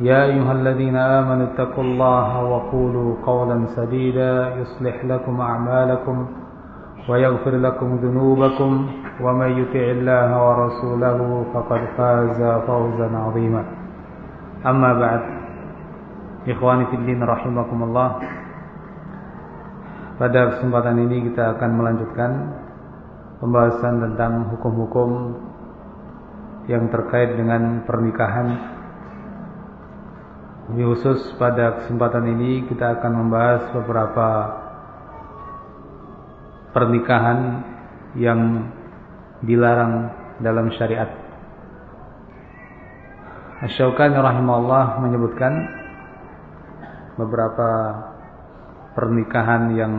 يا أيها الذين آمنوا اتقوا الله وقولوا قولا سديدا يصلح لكم أعمالكم ويغفر لكم ذنوبكم ومن يطع الله ورسوله فقد فاز فوزا عظيما أما بعد إخواني في الدين رحمكم الله Pada kesempatan ini kita akan melanjutkan pembahasan tentang hukum-hukum yang terkait dengan pernikahan. di khusus pada kesempatan ini kita akan membahas beberapa pernikahan yang dilarang dalam syariat. Asy-Syaukani rahimahullah menyebutkan beberapa pernikahan yang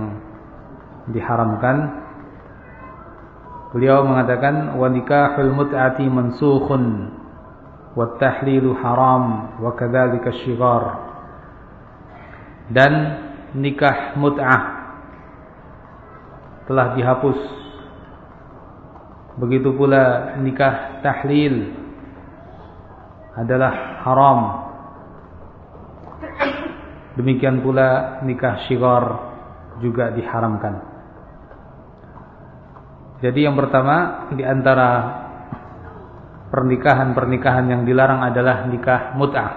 diharamkan. Beliau mengatakan wa nikahul mut'ati mansukhun tahlilu haram kadzalika syighar. Dan nikah mut'ah telah dihapus. Begitu pula nikah tahlil adalah haram. Demikian pula nikah syighar juga diharamkan. Jadi yang pertama di antara pernikahan-pernikahan yang dilarang adalah nikah mut'ah.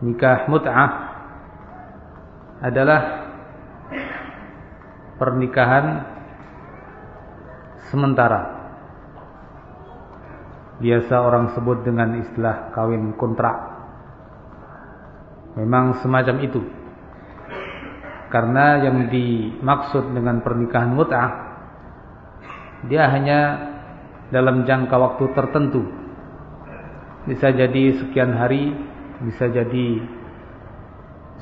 Nikah mut'ah adalah pernikahan sementara. Biasa orang sebut dengan istilah kawin kontrak. Memang semacam itu. Karena yang dimaksud dengan pernikahan mut'ah dia hanya dalam jangka waktu tertentu. Bisa jadi sekian hari, bisa jadi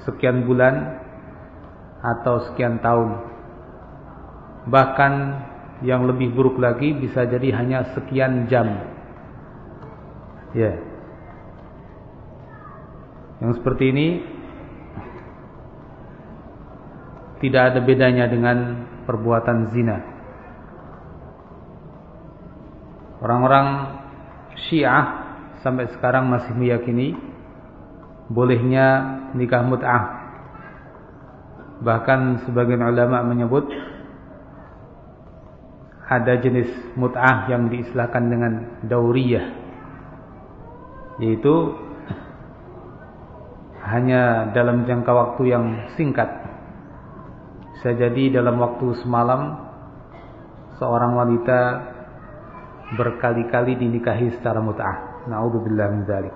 sekian bulan atau sekian tahun. Bahkan yang lebih buruk lagi bisa jadi hanya sekian jam. Ya. Yang seperti ini tidak ada bedanya dengan perbuatan zina. Orang-orang Syiah sampai sekarang masih meyakini bolehnya nikah mut'ah. Bahkan sebagian ulama menyebut ada jenis mut'ah yang diistilahkan dengan dauriyah yaitu hanya dalam jangka waktu yang singkat bisa jadi dalam waktu semalam seorang wanita berkali-kali dinikahi secara mut'ah na'udzubillah min dzalik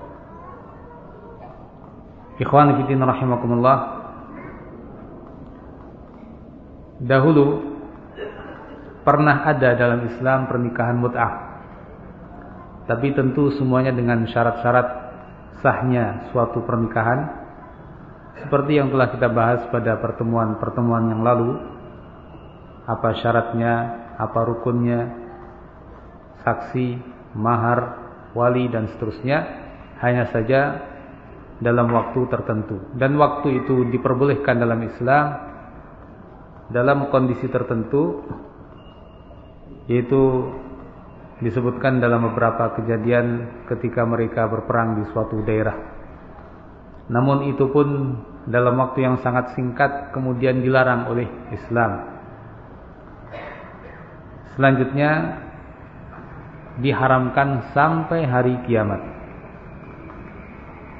ikhwan fillah rahimakumullah dahulu pernah ada dalam Islam pernikahan mut'ah. Tapi tentu semuanya dengan syarat-syarat sahnya suatu pernikahan. Seperti yang telah kita bahas pada pertemuan-pertemuan yang lalu. Apa syaratnya, apa rukunnya, saksi, mahar, wali dan seterusnya. Hanya saja dalam waktu tertentu. Dan waktu itu diperbolehkan dalam Islam dalam kondisi tertentu yaitu disebutkan dalam beberapa kejadian ketika mereka berperang di suatu daerah. Namun itu pun dalam waktu yang sangat singkat kemudian dilarang oleh Islam. Selanjutnya diharamkan sampai hari kiamat.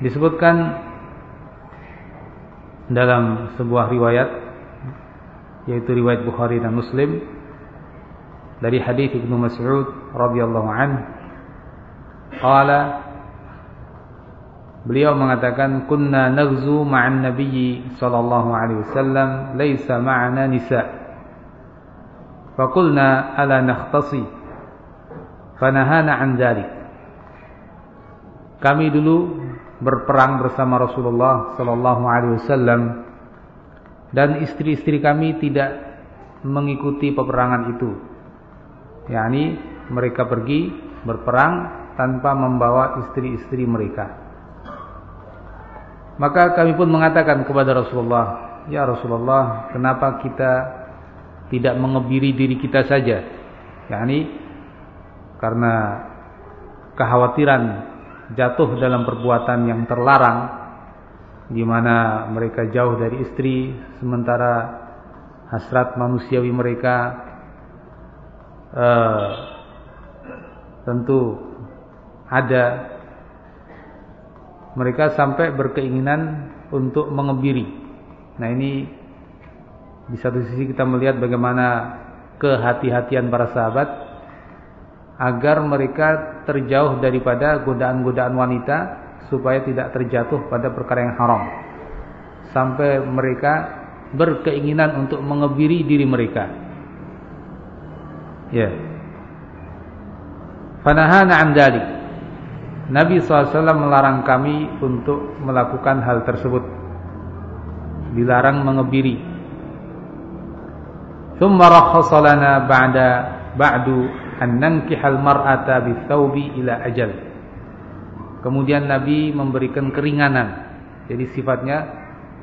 Disebutkan dalam sebuah riwayat yaitu riwayat Bukhari dan Muslim dari hadis Ibnu Mas'ud radhiyallahu anhu. Qala beliau mengatakan kunna naghzu ma'an nabiyyi sallallahu alaihi wasallam laisa ma'ana nisa. Faqulna ala nakhtasi fanahana an dzalik kami dulu berperang bersama Rasulullah sallallahu alaihi wasallam dan istri-istri kami tidak mengikuti peperangan itu. yakni mereka pergi berperang tanpa membawa istri-istri mereka. Maka kami pun mengatakan kepada Rasulullah, "Ya Rasulullah, kenapa kita tidak mengebiri diri kita saja?" yakni karena kekhawatiran jatuh dalam perbuatan yang terlarang di mana mereka jauh dari istri sementara hasrat manusiawi mereka uh, tentu ada mereka sampai berkeinginan untuk mengebiri. Nah ini di satu sisi kita melihat bagaimana kehati-hatian para sahabat agar mereka terjauh daripada godaan-godaan wanita supaya tidak terjatuh pada perkara yang haram. Sampai mereka berkeinginan untuk mengebiri diri mereka. Ya. Fanahana an dalik Nabi SAW melarang kami untuk melakukan hal tersebut. Dilarang mengebiri. Thumma rakhasa lana ba'da ba'du an nankihal mar'ata bithawbi ila ajal. Kemudian Nabi memberikan keringanan. Jadi sifatnya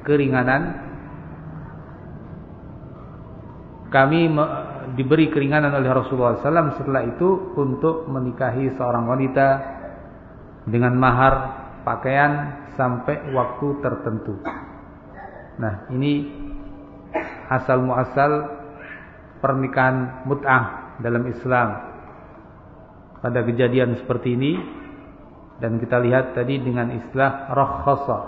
keringanan. Kami diberi keringanan oleh Rasulullah SAW setelah itu untuk menikahi seorang wanita dengan mahar pakaian sampai waktu tertentu. Nah, ini asal muasal pernikahan mut'ah dalam Islam pada kejadian seperti ini. Dan kita lihat tadi dengan istilah rakhasa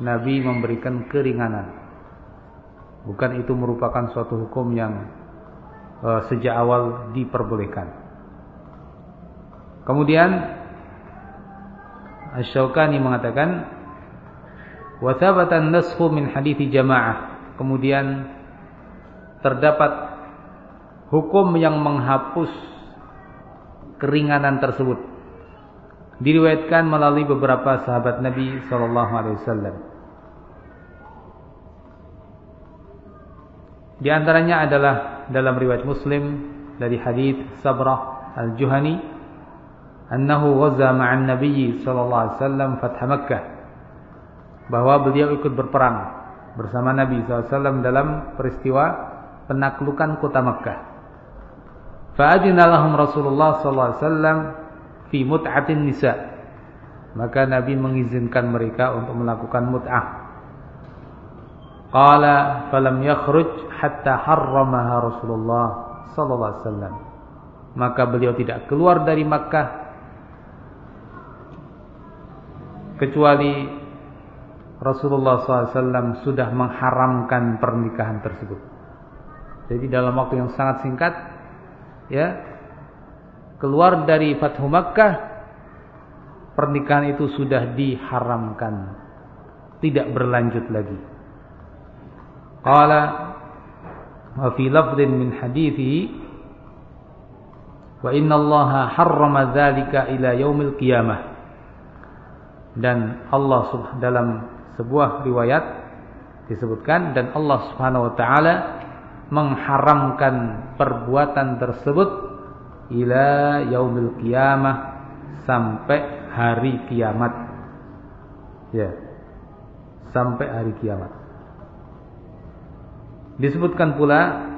Nabi memberikan keringanan. Bukan itu merupakan suatu hukum yang uh, sejak awal diperbolehkan. Kemudian Asy-Syaukani mengatakan wa thabata an-nasxu min hadithi jamaah. Kemudian terdapat hukum yang menghapus keringanan tersebut diriwayatkan melalui beberapa sahabat Nabi sallallahu alaihi wasallam. Di antaranya adalah dalam riwayat Muslim dari hadis Sabrah Al-Juhani annahu ghaza ma'an Nabi sallallahu alaihi wasallam fath Makkah bahwa beliau ikut berperang bersama Nabi SAW dalam peristiwa penaklukan kota Makkah. Fa'adina lahum Rasulullah sallallahu alaihi wasallam fi mut'atin nisa. Maka Nabi mengizinkan mereka untuk melakukan mut'ah. Qala falam yakhruj hatta harramaha Rasulullah sallallahu alaihi wasallam. Maka beliau tidak keluar dari Makkah kecuali Rasulullah SAW sudah mengharamkan pernikahan tersebut. Jadi dalam waktu yang sangat singkat ya. Keluar dari Fathu Makkah pernikahan itu sudah diharamkan. Tidak berlanjut lagi. Qala wa fi lafdhin min hadithi wa inna allaha harrama dzalika ila yaumil qiyamah. Dan Allah dalam sebuah riwayat disebutkan dan Allah Subhanahu wa taala mengharamkan perbuatan tersebut ila yaumil qiyamah sampai hari kiamat. Ya. Sampai hari kiamat. Disebutkan pula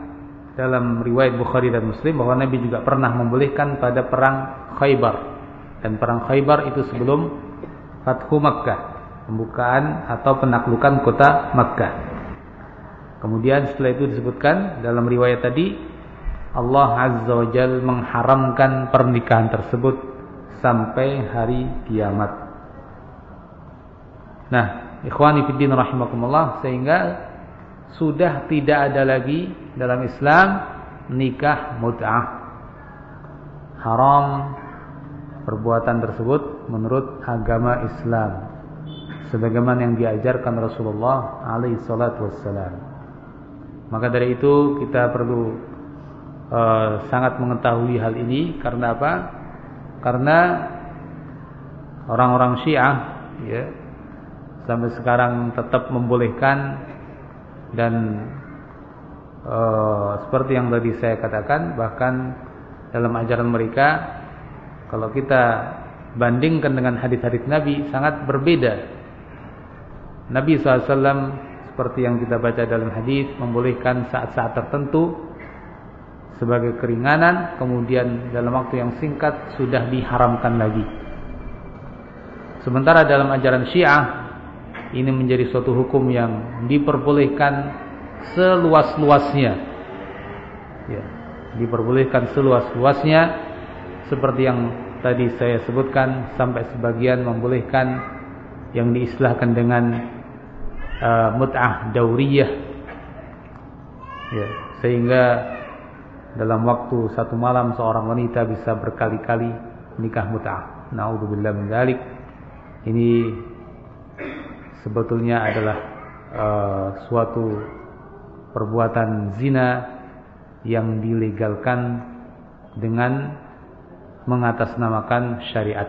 dalam riwayat Bukhari dan Muslim bahwa Nabi juga pernah membolehkan pada perang Khaybar. Dan perang Khaybar itu sebelum Fathu Makkah, pembukaan atau penaklukan kota Makkah. Kemudian setelah itu disebutkan dalam riwayat tadi Allah Azza wa Jal mengharamkan pernikahan tersebut sampai hari kiamat. Nah, ikhwani fiddin rahimakumullah sehingga sudah tidak ada lagi dalam Islam nikah mut'ah. Haram perbuatan tersebut menurut agama Islam sebagaimana yang diajarkan Rasulullah alaihi salatu wassalam. Maka dari itu kita perlu uh, sangat mengetahui hal ini karena apa? Karena orang-orang Syiah ya sampai sekarang tetap membolehkan dan uh, seperti yang tadi saya katakan bahkan dalam ajaran mereka kalau kita bandingkan dengan hadis-hadis Nabi sangat berbeda. Nabi SAW seperti yang kita baca dalam hadis membolehkan saat-saat tertentu sebagai keringanan kemudian dalam waktu yang singkat sudah diharamkan lagi. Sementara dalam ajaran Syiah ini menjadi suatu hukum yang diperbolehkan seluas-luasnya. Ya, diperbolehkan seluas-luasnya seperti yang tadi saya sebutkan sampai sebagian membolehkan yang diistilahkan dengan uh, mut'ah dauriyah. Ya, sehingga dalam waktu satu malam seorang wanita bisa berkali-kali nikah mut'ah. Nauzubillah min dzalik. Ini sebetulnya adalah uh, suatu perbuatan zina yang dilegalkan dengan mengatasnamakan syariat.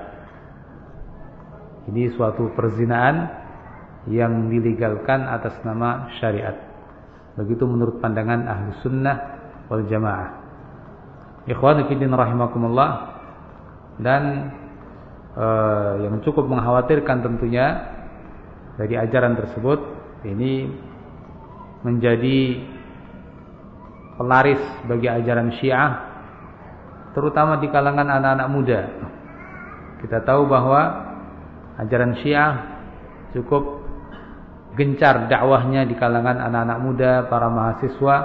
Ini suatu perzinaan yang dilegalkan atas nama syariat. Begitu menurut pandangan ahli sunnah wal jamaah. Ikhwan fillah rahimakumullah dan uh, yang cukup mengkhawatirkan tentunya dari ajaran tersebut ini menjadi pelaris bagi ajaran Syiah terutama di kalangan anak-anak muda. Kita tahu bahwa ajaran Syiah cukup gencar dakwahnya di kalangan anak-anak muda, para mahasiswa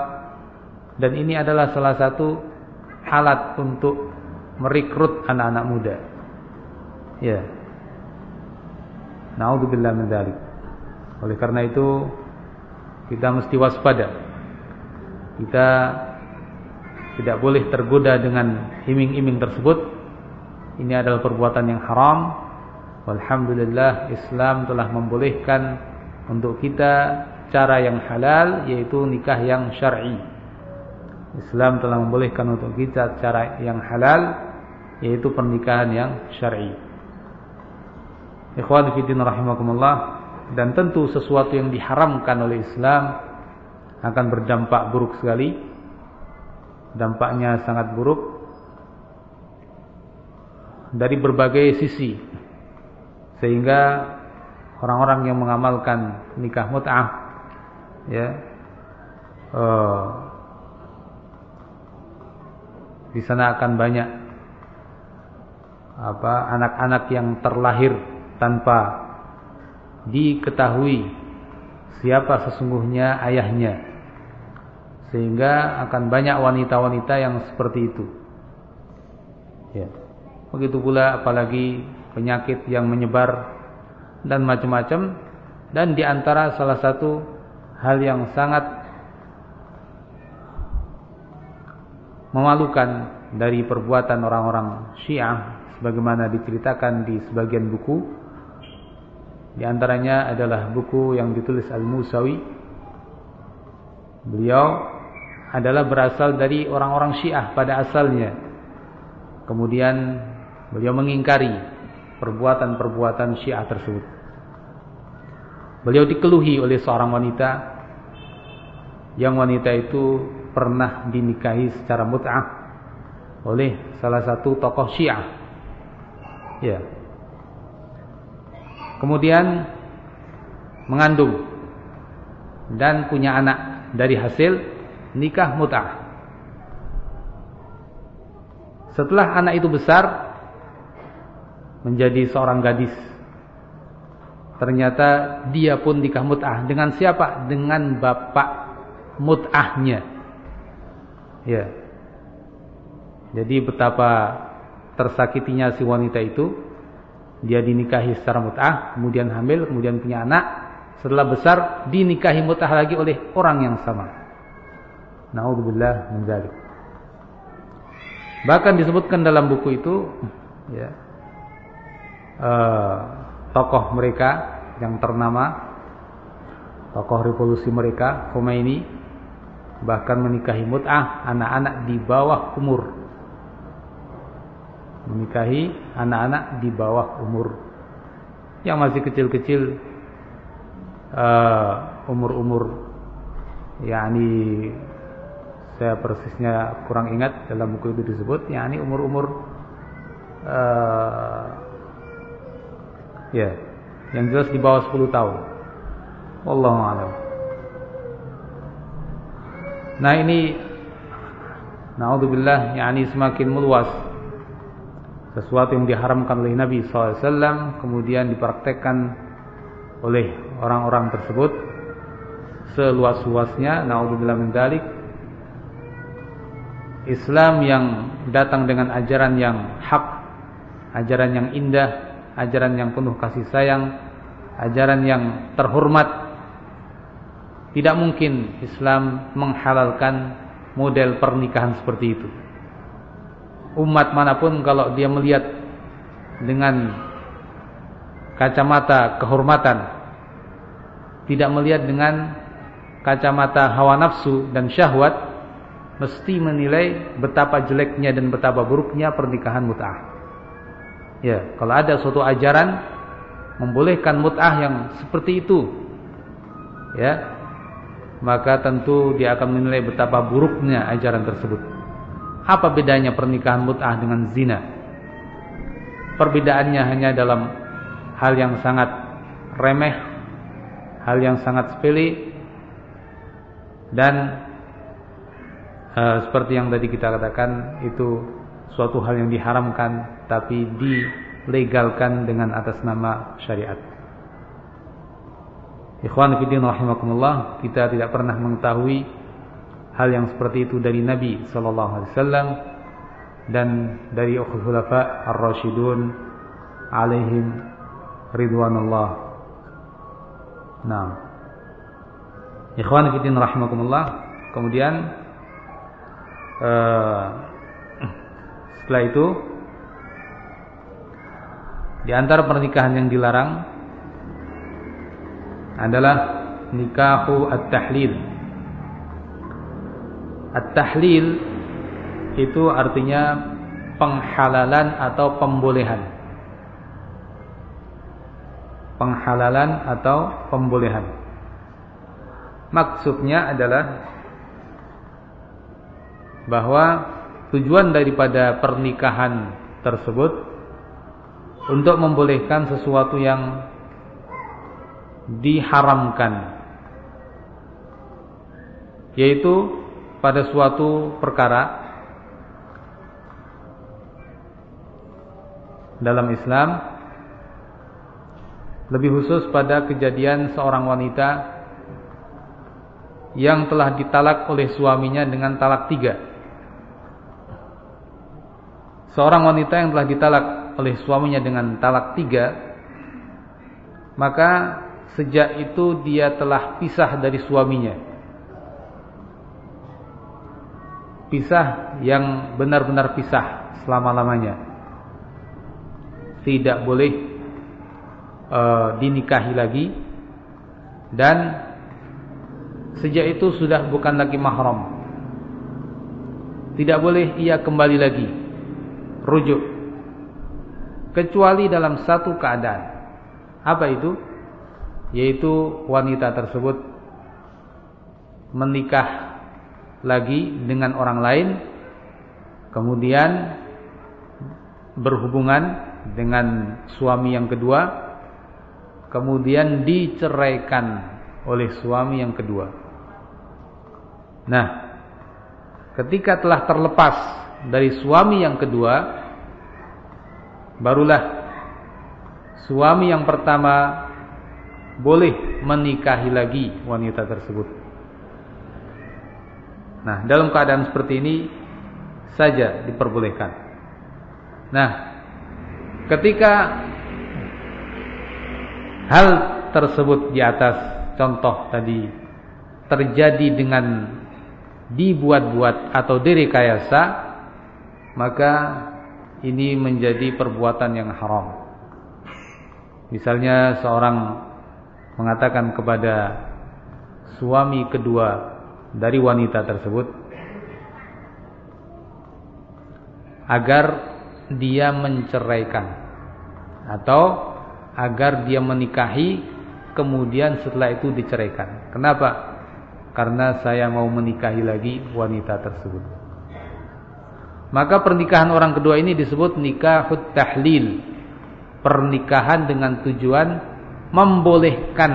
dan ini adalah salah satu alat untuk merekrut anak-anak muda. Ya, Naudzubillah min dzalik. Oleh karena itu kita mesti waspada. Kita tidak boleh tergoda dengan iming-iming tersebut. Ini adalah perbuatan yang haram. Alhamdulillah Islam telah membolehkan untuk kita cara yang halal yaitu nikah yang syar'i. Islam telah membolehkan untuk kita cara yang halal yaitu pernikahan yang syar'i. Ikhwan fillah rahimakumullah dan tentu sesuatu yang diharamkan oleh Islam akan berdampak buruk sekali. Dampaknya sangat buruk dari berbagai sisi. Sehingga orang-orang yang mengamalkan nikah mut'ah ya uh, di sana akan banyak apa anak-anak yang terlahir tanpa diketahui siapa sesungguhnya ayahnya. Sehingga akan banyak wanita-wanita yang seperti itu. Ya. Begitu pula apalagi penyakit yang menyebar dan macam-macam dan di antara salah satu hal yang sangat memalukan dari perbuatan orang-orang Syiah sebagaimana diceritakan di sebagian buku di antaranya adalah buku yang ditulis Al-Musawi. Beliau adalah berasal dari orang-orang Syiah pada asalnya. Kemudian beliau mengingkari perbuatan-perbuatan Syiah tersebut. Beliau dikeluhi oleh seorang wanita yang wanita itu pernah dinikahi secara mut'ah oleh salah satu tokoh Syiah. Ya, kemudian mengandung dan punya anak dari hasil nikah mut'ah. Setelah anak itu besar menjadi seorang gadis. Ternyata dia pun nikah mut'ah dengan siapa? Dengan bapak mut'ahnya. Ya. Jadi betapa tersakitinya si wanita itu dia dinikahi secara mut'ah, kemudian hamil, kemudian punya anak, setelah besar dinikahi mut'ah lagi oleh orang yang sama. Nauzubillah min. Bahkan disebutkan dalam buku itu ya uh, tokoh mereka yang ternama tokoh revolusi mereka Khomeini bahkan menikahi mut'ah anak-anak di bawah umur. Menikahi anak-anak di bawah umur. Yang masih kecil-kecil uh, umur-umur yakni saya persisnya kurang ingat dalam buku itu disebut yakni umur-umur uh, ya. Yang jelas di bawah 10 tahun. Wallahu a'lam. Nah ini naudzubillah yakni semakin meluas sesuatu yang diharamkan oleh Nabi SAW kemudian dipraktekkan oleh orang-orang tersebut seluas-luasnya naudzubillah min dalik Islam yang datang dengan ajaran yang hak ajaran yang indah ajaran yang penuh kasih sayang ajaran yang terhormat. Tidak mungkin Islam menghalalkan model pernikahan seperti itu. Umat mana pun kalau dia melihat dengan kacamata kehormatan tidak melihat dengan kacamata hawa nafsu dan syahwat mesti menilai betapa jeleknya dan betapa buruknya pernikahan mut'ah ya kalau ada suatu ajaran membolehkan mut'ah yang seperti itu ya maka tentu dia akan menilai betapa buruknya ajaran tersebut apa bedanya pernikahan mut'ah dengan zina? Perbedaannya hanya dalam hal yang sangat remeh, hal yang sangat sepele dan uh, seperti yang tadi kita katakan itu suatu hal yang diharamkan tapi dilegalkan dengan atas nama syariat. Ikhwan fillah rahimakumullah, kita tidak pernah mengetahui hal yang seperti itu dari Nabi sallallahu alaihi wasallam dan dari khulafa ar-rasyidun alaihim ridwanullah. Nah. Ikhwan fillah rahimakumullah. Kemudian uh, setelah itu di antara pernikahan yang dilarang adalah nikahu at-tahlil At-tahlil itu artinya penghalalan atau pembolehan. Penghalalan atau pembolehan. Maksudnya adalah bahwa tujuan daripada pernikahan tersebut untuk membolehkan sesuatu yang diharamkan yaitu pada suatu perkara dalam Islam lebih khusus pada kejadian seorang wanita yang telah ditalak oleh suaminya dengan talak tiga seorang wanita yang telah ditalak oleh suaminya dengan talak tiga maka sejak itu dia telah pisah dari suaminya pisah yang benar-benar pisah selama-lamanya. Tidak boleh uh, dinikahi lagi dan sejak itu sudah bukan lagi mahram. Tidak boleh ia kembali lagi rujuk kecuali dalam satu keadaan. Apa itu? Yaitu wanita tersebut menikah lagi dengan orang lain kemudian berhubungan dengan suami yang kedua kemudian diceraikan oleh suami yang kedua nah ketika telah terlepas dari suami yang kedua barulah suami yang pertama boleh menikahi lagi wanita tersebut Nah, dalam keadaan seperti ini saja diperbolehkan. Nah, ketika hal tersebut di atas contoh tadi terjadi dengan dibuat-buat atau direkayasa maka ini menjadi perbuatan yang haram. Misalnya seorang mengatakan kepada suami kedua dari wanita tersebut agar dia menceraikan atau agar dia menikahi kemudian setelah itu diceraikan. Kenapa? Karena saya mau menikahi lagi wanita tersebut. Maka pernikahan orang kedua ini disebut nikahut tahlil. Pernikahan dengan tujuan membolehkan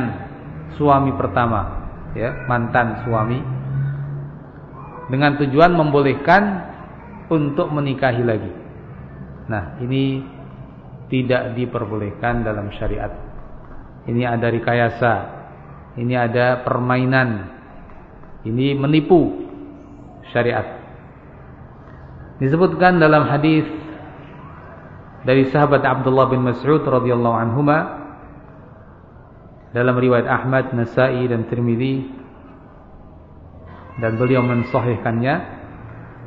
suami pertama, ya, mantan suami dengan tujuan membolehkan untuk menikahi lagi. Nah, ini tidak diperbolehkan dalam syariat. Ini ada rekayasa, ini ada permainan, ini menipu syariat. Disebutkan dalam hadis dari sahabat Abdullah bin Mas'ud radhiyallahu anhuma dalam riwayat Ahmad, Nasai dan Tirmizi dan beliau mensahihkannya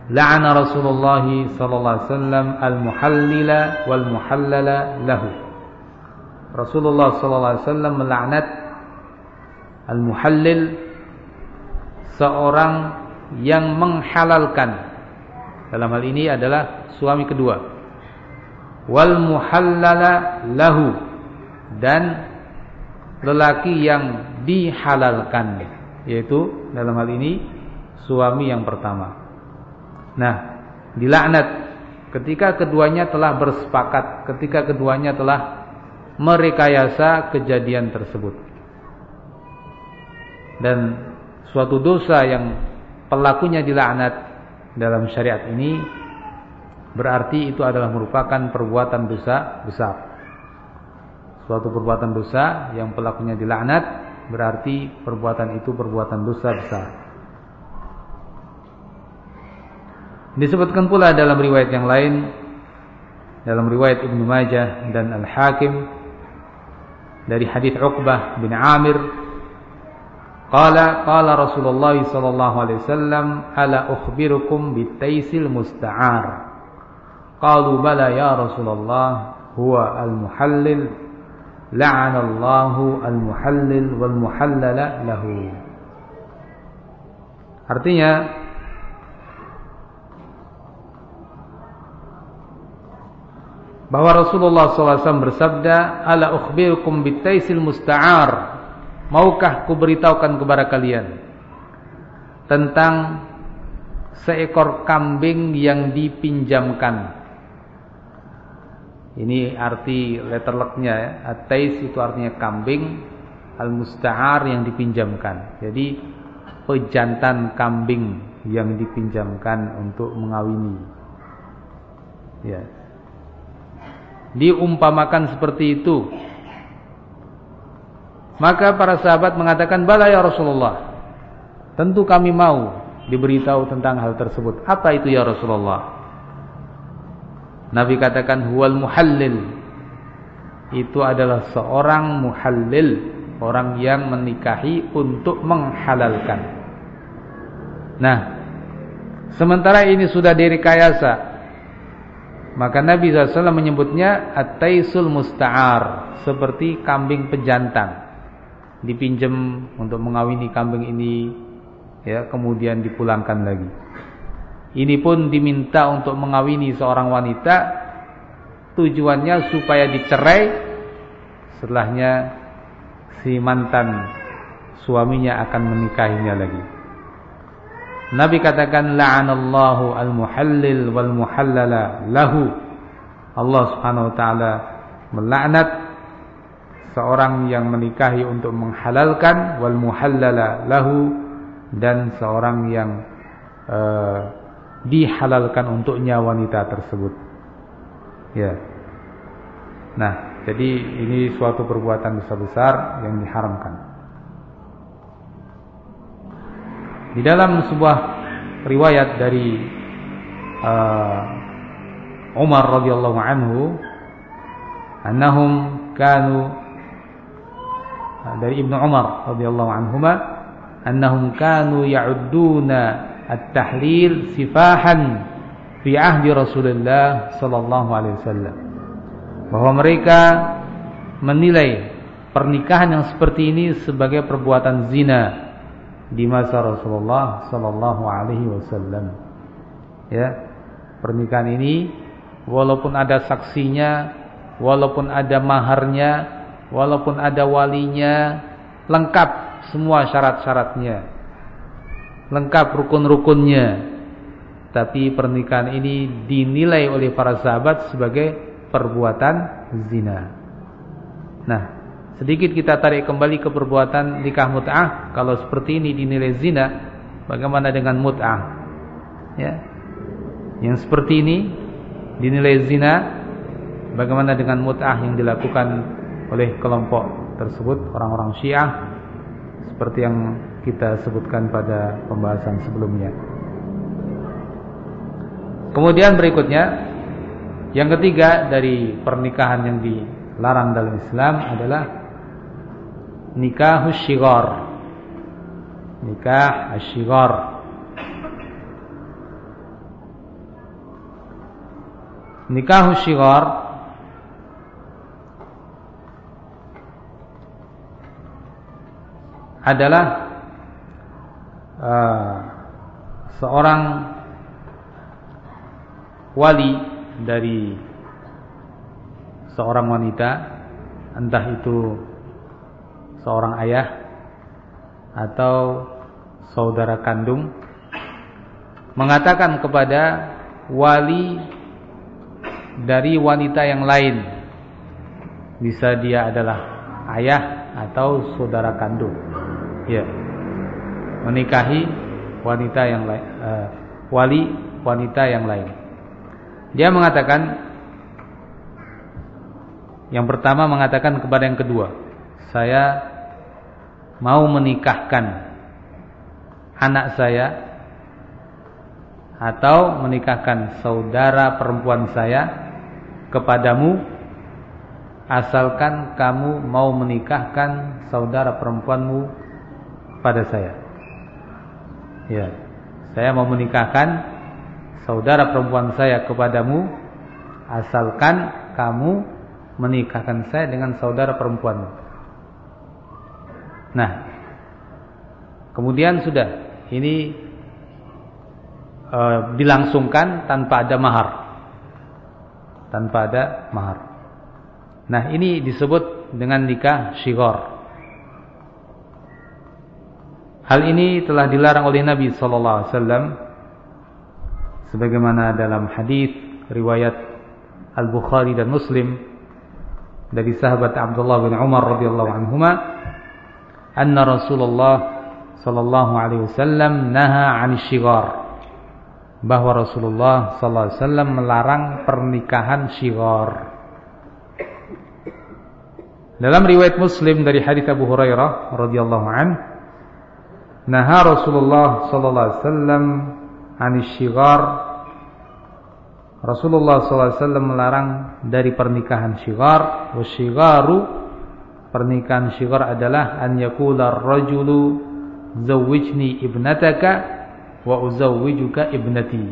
la'ana Rasulullah sallallahu alaihi wasallam al-muhallila wal muhallala lahu. Rasulullah sallallahu alaihi wasallam melaknat al-muhallil seorang yang menghalalkan dalam hal ini adalah suami kedua. Wal muhallala lahu. Dan lelaki yang dihalalkan. Yaitu dalam hal ini suami yang pertama. Nah, dilaknat. Ketika keduanya telah bersepakat, ketika keduanya telah merekayasa kejadian tersebut. Dan suatu dosa yang pelakunya dilaknat dalam syariat ini berarti itu adalah merupakan perbuatan dosa besar. Suatu perbuatan dosa yang pelakunya dilaknat berarti perbuatan itu perbuatan dosa besar. Disebutkan pula dalam riwayat yang lain dalam riwayat Ibnu Majah dan Al-Hakim dari hadis Uqbah bin Amir قال قال رسول الله صلى الله عليه وسلم ألا أخبركم بالتيس المستعار؟ قالوا بلى يا رسول الله هو المحلل لعن الله المحلل والمحلل له. Artinya bahwa Rasulullah SAW bersabda ala ukhbirukum bitaisil musta'ar? Maukah kuberitahukan kepada kalian tentang seekor kambing yang dipinjamkan? Ini arti letterleknya ya. Atais itu artinya kambing, al-musta'ar yang dipinjamkan. Jadi pejantan kambing yang dipinjamkan untuk mengawini. Ya, diumpamakan seperti itu. Maka para sahabat mengatakan, "Bala ya Rasulullah." Tentu kami mau diberitahu tentang hal tersebut. Apa itu ya Rasulullah? Nabi katakan, "Huwal muhallil." Itu adalah seorang muhallil, orang yang menikahi untuk menghalalkan. Nah, sementara ini sudah direkayasa maka Nabi SAW menyebutnya at-taisul musta'ar, seperti kambing pejantan. Dipinjam untuk mengawini kambing ini, ya, kemudian dipulangkan lagi. Ini pun diminta untuk mengawini seorang wanita, tujuannya supaya dicerai, setelahnya si mantan suaminya akan menikahinya lagi. Nabi katakan la'anallahu al-muhallil wal muhallala lahu. Allah Subhanahu wa taala melaknat seorang yang menikahi untuk menghalalkan wal muhallala lahu dan seorang yang uh, dihalalkan untuknya wanita tersebut. Ya. Nah, jadi ini suatu perbuatan besar besar yang diharamkan. Di dalam sebuah riwayat dari uh, Umar radhiyallahu anhu annahum kanu dari Ibnu Umar radhiyallahu anhuma annahum kanu ya'udduna at-tahlil sifahan fi ahdi Rasulullah sallallahu alaihi wasallam. Bahwa mereka menilai pernikahan yang seperti ini sebagai perbuatan zina di masa Rasulullah sallallahu alaihi wasallam. Ya pernikahan ini walaupun ada saksinya walaupun ada maharnya walaupun ada walinya lengkap semua syarat-syaratnya lengkap rukun-rukunnya tapi pernikahan ini dinilai oleh para sahabat sebagai perbuatan zina. Nah, sedikit kita tarik kembali ke perbuatan nikah mut'ah. Kalau seperti ini dinilai zina, bagaimana dengan mut'ah? Ya. Yang seperti ini dinilai zina, bagaimana dengan mut'ah yang dilakukan oleh kelompok tersebut, orang-orang Syiah seperti yang kita sebutkan pada pembahasan sebelumnya. Kemudian berikutnya yang ketiga dari pernikahan yang dilarang dalam Islam adalah nikah syighar. Nikah syighar. Nikah syighar adalah uh, seorang wali dari seorang wanita entah itu seorang ayah atau saudara kandung mengatakan kepada wali dari wanita yang lain bisa dia adalah ayah atau saudara kandung ya menikahi wanita yang lain uh, wali wanita yang lain. Dia mengatakan yang pertama mengatakan kepada yang kedua, saya mau menikahkan anak saya atau menikahkan saudara perempuan saya kepadamu asalkan kamu mau menikahkan saudara perempuanmu pada saya. Ya, saya mau menikahkan saudara perempuan saya kepadamu asalkan kamu menikahkan saya dengan saudara perempuanmu. Nah, kemudian sudah ini e, dilangsungkan tanpa ada mahar. Tanpa ada mahar. Nah, ini disebut dengan nikah syighar. Hal ini telah dilarang oleh Nabi sallallahu alaihi wasallam sebagaimana dalam hadis riwayat Al-Bukhari dan Muslim dari sahabat Abdullah bin Umar radhiyallahu anhuma anna Rasulullah sallallahu alaihi wasallam naha 'anil syighar bahwa Rasulullah sallallahu alaihi wasallam melarang pernikahan syighar dalam riwayat Muslim dari hadis Abu Hurairah radhiyallahu an naha Rasulullah sallallahu alaihi wasallam anisyigar Rasulullah SAW melarang dari pernikahan syigar wasyigaru pernikahan syigar adalah an yakula rajulu zawwijni ibnataka wa uzawwijuka ibnati.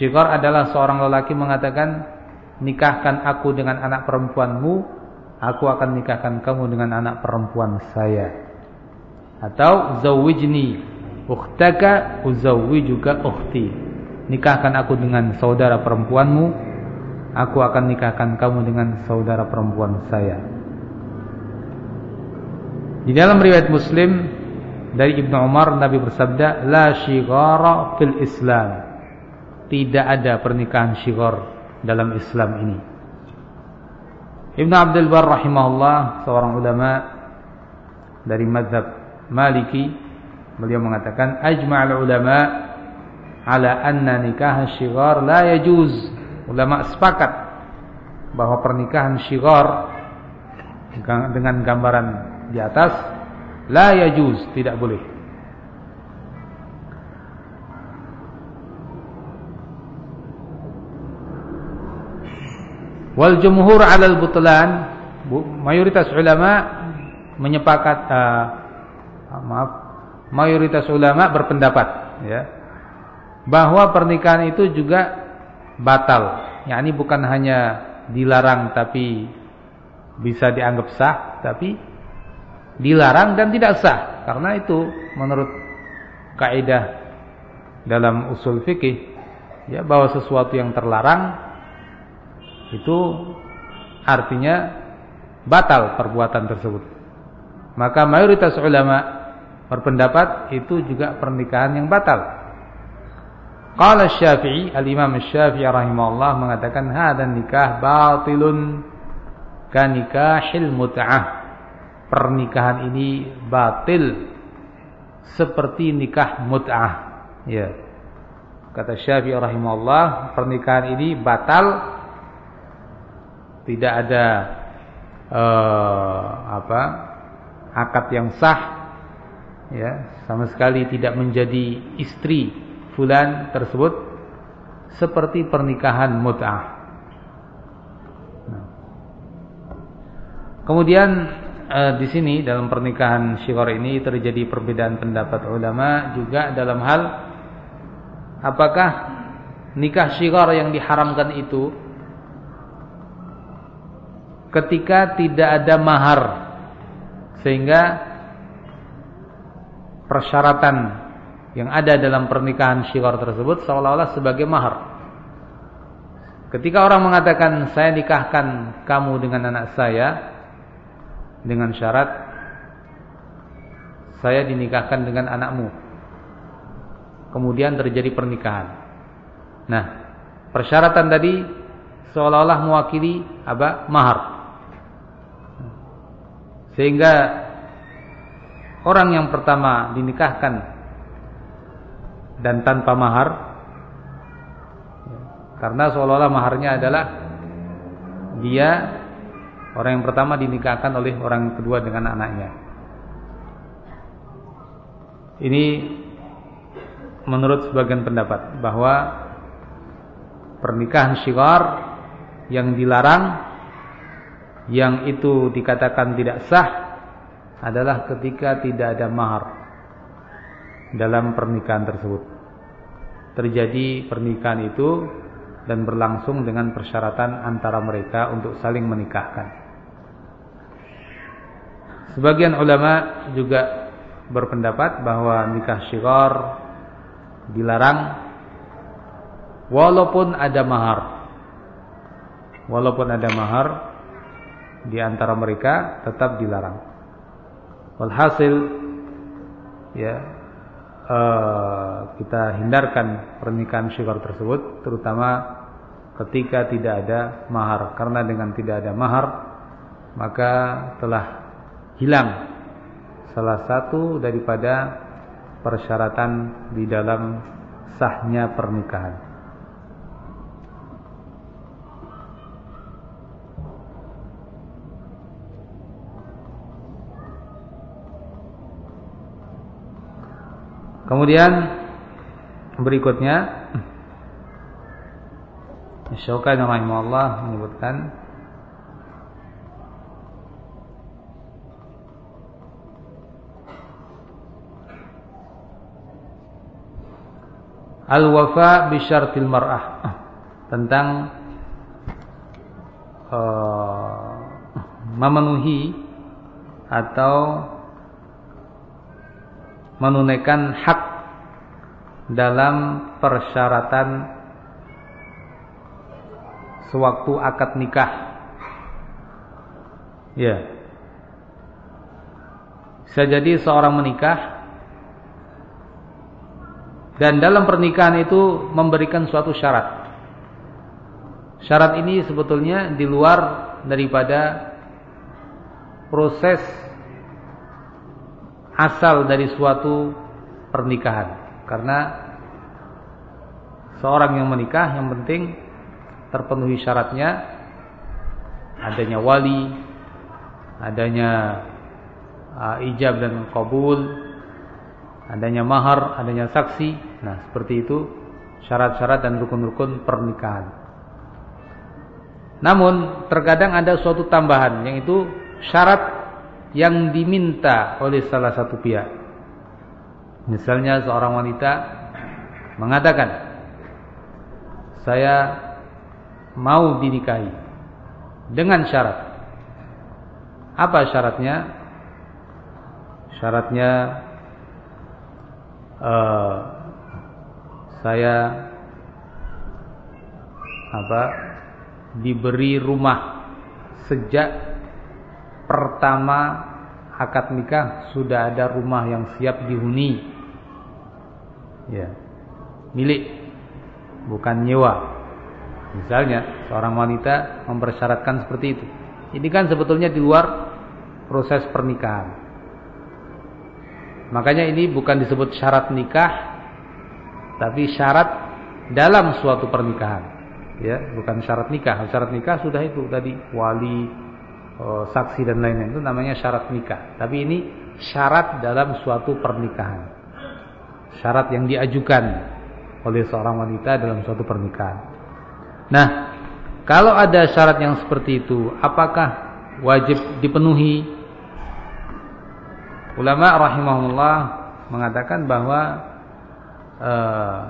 Syigar adalah seorang lelaki mengatakan nikahkan aku dengan anak perempuanmu aku akan nikahkan kamu dengan anak perempuan saya atau zawwijni ukhtaka uzawwijuka ukhti. Nikahkan aku dengan saudara perempuanmu, aku akan nikahkan kamu dengan saudara perempuan saya. Di dalam riwayat Muslim dari Ibnu Umar Nabi bersabda, "La syighara fil Islam." Tidak ada pernikahan syighar dalam Islam ini. Ibnu Abdul Bar rahimahullah seorang ulama dari mazhab Maliki Beliau mengatakan ajma'al ulama ala anna nikah syighar la yajuz. Ulama sepakat bahwa pernikahan syighar dengan gambaran di atas la yajuz, tidak boleh. Wal jumhur 'ala al-butlan mayoritas ulama menyepakat uh, maaf. Mayoritas ulama berpendapat ya bahwa pernikahan itu juga batal. Yakni bukan hanya dilarang tapi bisa dianggap sah tapi dilarang dan tidak sah. Karena itu menurut kaidah dalam usul fikih ya bahwa sesuatu yang terlarang itu artinya batal perbuatan tersebut. Maka mayoritas ulama berpendapat itu juga pernikahan yang batal Qala Syafi'i, al-Imam Syafi'i rahimahullah mengatakan hadan nikah batilun kanikahil mut'ah. Pernikahan ini batil seperti nikah mut'ah. Ya. Kata Syafi'i rahimahullah, pernikahan ini batal tidak ada uh, apa? akad yang sah ya, sama sekali tidak menjadi istri fulan tersebut seperti pernikahan mut'ah. Nah. Kemudian eh, di sini dalam pernikahan syighar ini terjadi perbedaan pendapat ulama juga dalam hal apakah nikah syighar yang diharamkan itu ketika tidak ada mahar sehingga persyaratan yang ada dalam pernikahan syighar tersebut seolah-olah sebagai mahar. Ketika orang mengatakan saya nikahkan kamu dengan anak saya dengan syarat saya dinikahkan dengan anakmu. Kemudian terjadi pernikahan. Nah, persyaratan tadi seolah-olah mewakili apa? mahar. Sehingga orang yang pertama dinikahkan dan tanpa mahar karena seolah-olah maharnya adalah dia orang yang pertama dinikahkan oleh orang kedua dengan anaknya. Ini menurut sebagian pendapat bahwa pernikahan syigar yang dilarang yang itu dikatakan tidak sah adalah ketika tidak ada mahar dalam pernikahan tersebut. Terjadi pernikahan itu dan berlangsung dengan persyaratan antara mereka untuk saling menikahkan. Sebagian ulama juga berpendapat bahwa nikah syigar dilarang walaupun ada mahar. Walaupun ada mahar di antara mereka tetap dilarang. Walhasil ya uh, kita hindarkan pernikahan syigar tersebut terutama ketika tidak ada mahar. Karena dengan tidak ada mahar maka telah hilang salah satu daripada persyaratan di dalam sahnya pernikahan Kemudian berikutnya. Syaukan rahimahullah menyebutkan. Al-wafa bisyartil mar'ah. Tentang uh, memenuhi atau menunaikan hak dalam persyaratan sewaktu akad nikah. Ya. Bisa jadi seorang menikah dan dalam pernikahan itu memberikan suatu syarat. Syarat ini sebetulnya di luar daripada proses asal dari suatu pernikahan. Karena seorang yang menikah yang penting terpenuhi syaratnya adanya wali, adanya uh, ijab dan kabul, adanya mahar, adanya saksi. Nah, seperti itu syarat-syarat dan rukun-rukun pernikahan. Namun terkadang ada suatu tambahan yang itu syarat yang diminta oleh salah satu pihak. Misalnya seorang wanita mengatakan, saya mau dinikahi dengan syarat. Apa syaratnya? Syaratnya uh, saya apa diberi rumah sejak pertama akad nikah sudah ada rumah yang siap dihuni. Ya. Milik bukan nyewa. Misalnya seorang wanita mempersyaratkan seperti itu. Ini kan sebetulnya di luar proses pernikahan. Makanya ini bukan disebut syarat nikah tapi syarat dalam suatu pernikahan. Ya, bukan syarat nikah. Syarat nikah sudah itu tadi wali oh, saksi dan lain-lain itu namanya syarat nikah. Tapi ini syarat dalam suatu pernikahan. Syarat yang diajukan oleh seorang wanita dalam suatu pernikahan. Nah, kalau ada syarat yang seperti itu, apakah wajib dipenuhi? Ulama rahimahullah mengatakan bahwa uh,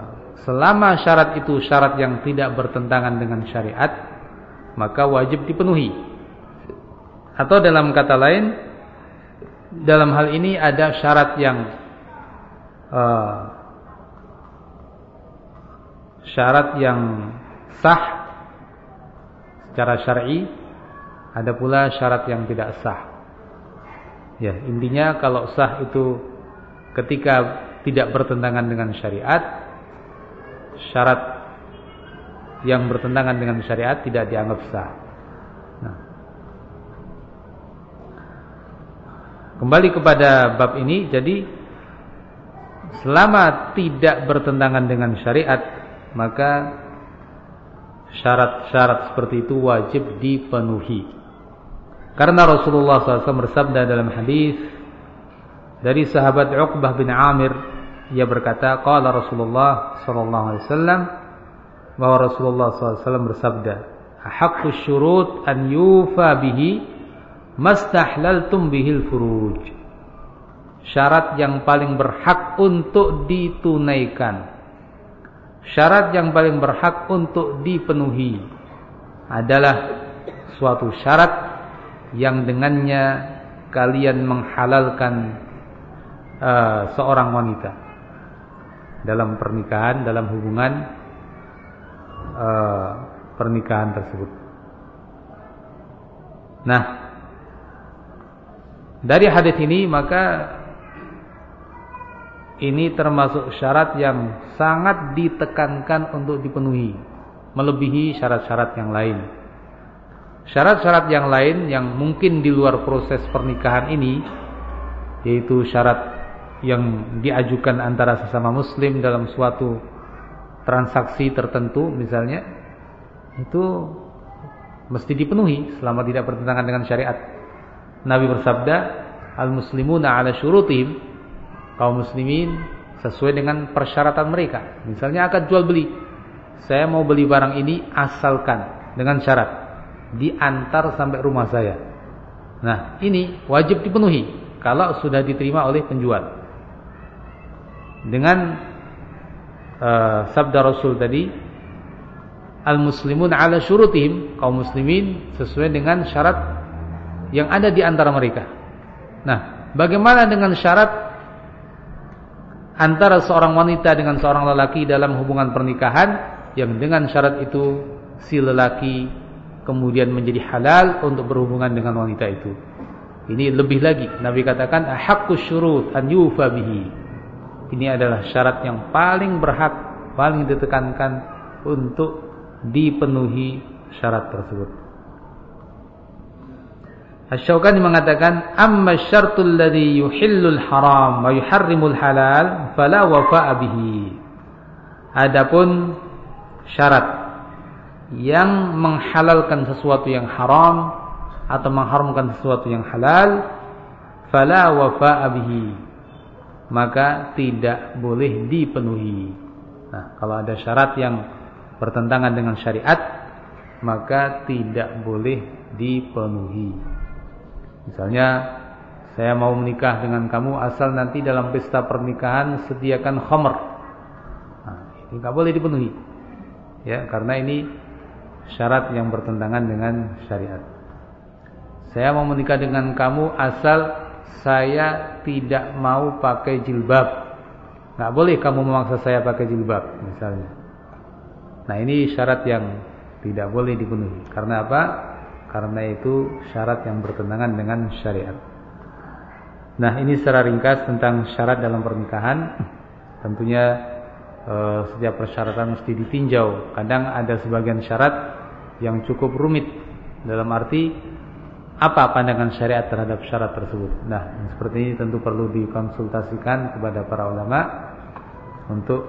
selama syarat itu syarat yang tidak bertentangan dengan syariat, maka wajib dipenuhi. Atau dalam kata lain, dalam hal ini ada syarat yang uh, syarat yang sah secara syar'i, ada pula syarat yang tidak sah. Ya, intinya kalau sah itu ketika tidak bertentangan dengan syariat, syarat yang bertentangan dengan syariat tidak dianggap sah. Nah, Kembali kepada bab ini, jadi selama tidak bertentangan dengan syariat, maka syarat-syarat seperti itu wajib dipenuhi. Karena Rasulullah SAW bersabda dalam hadis dari sahabat Uqbah bin Amir, ia berkata, "Qala Rasulullah sallallahu alaihi wasallam bahwa Rasulullah SAW bersabda, "Haqqus syurut an yufa bihi mastahlaltum bihil furuj. Syarat yang paling berhak untuk ditunaikan. Syarat yang paling berhak untuk dipenuhi adalah suatu syarat yang dengannya kalian menghalalkan uh, seorang wanita dalam pernikahan, dalam hubungan uh, pernikahan tersebut. Nah, dari hadis ini maka ini termasuk syarat yang sangat ditekankan untuk dipenuhi, melebihi syarat-syarat yang lain. Syarat-syarat yang lain yang mungkin di luar proses pernikahan ini yaitu syarat yang diajukan antara sesama muslim dalam suatu transaksi tertentu misalnya itu mesti dipenuhi selama tidak bertentangan dengan syariat. Nabi bersabda, "Al-muslimuna 'ala syurutihim." Kaum muslimin sesuai dengan persyaratan mereka. Misalnya akad jual beli. Saya mau beli barang ini asalkan dengan syarat diantar sampai rumah saya. Nah, ini wajib dipenuhi kalau sudah diterima oleh penjual. Dengan uh, sabda Rasul tadi, al-muslimun 'ala syurutihim, kaum muslimin sesuai dengan syarat yang ada di antara mereka. Nah, bagaimana dengan syarat antara seorang wanita dengan seorang lelaki dalam hubungan pernikahan yang dengan syarat itu si lelaki kemudian menjadi halal untuk berhubungan dengan wanita itu. Ini lebih lagi Nabi katakan haqqus syurut an yufa bihi. Ini adalah syarat yang paling berhak, paling ditekankan untuk dipenuhi syarat tersebut. Asy-Syaukani mengatakan amma syartul ladzi yuhillul haram wa yuharrimul halal fala wafa'a bihi. Adapun syarat yang menghalalkan sesuatu yang haram atau mengharamkan sesuatu yang halal fala wafa'a bihi. Maka tidak boleh dipenuhi. Nah, kalau ada syarat yang bertentangan dengan syariat maka tidak boleh dipenuhi. Misalnya saya mau menikah dengan kamu asal nanti dalam pesta pernikahan sediakan khamr. Nah, ini nggak boleh dipenuhi. Ya, karena ini syarat yang bertentangan dengan syariat. Saya mau menikah dengan kamu asal saya tidak mau pakai jilbab. Nggak boleh kamu memaksa saya pakai jilbab, misalnya. Nah ini syarat yang tidak boleh dipenuhi. Karena apa? Karena itu syarat yang bertentangan dengan syariat. Nah ini secara ringkas tentang syarat dalam pernikahan. Tentunya eh, setiap persyaratan mesti ditinjau. Kadang ada sebagian syarat yang cukup rumit. Dalam arti apa pandangan syariat terhadap syarat tersebut. Nah seperti ini tentu perlu dikonsultasikan kepada para ulama untuk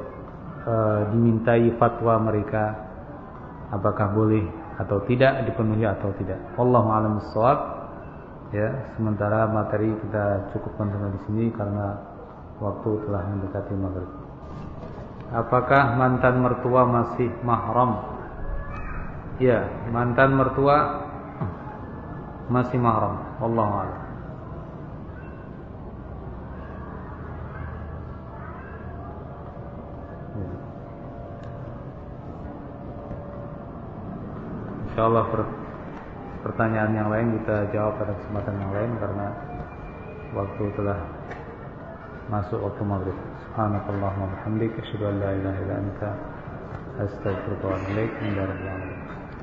eh, dimintai fatwa mereka apakah boleh atau tidak dipenuhi atau tidak. Wallahu a'lam Ya, sementara materi kita cukupkan sampai di sini karena waktu telah mendekati maghrib. Apakah mantan mertua masih mahram? Ya, mantan mertua masih mahram. Wallahu a'lam. Insyaallah pertanyaan yang lain kita jawab pada kesempatan yang lain karena waktu telah masuk waktu maghrib. Subhanakallahumma bihamdika asyhadu an la ilaha illa anta astaghfiruka wa atubu ilaik.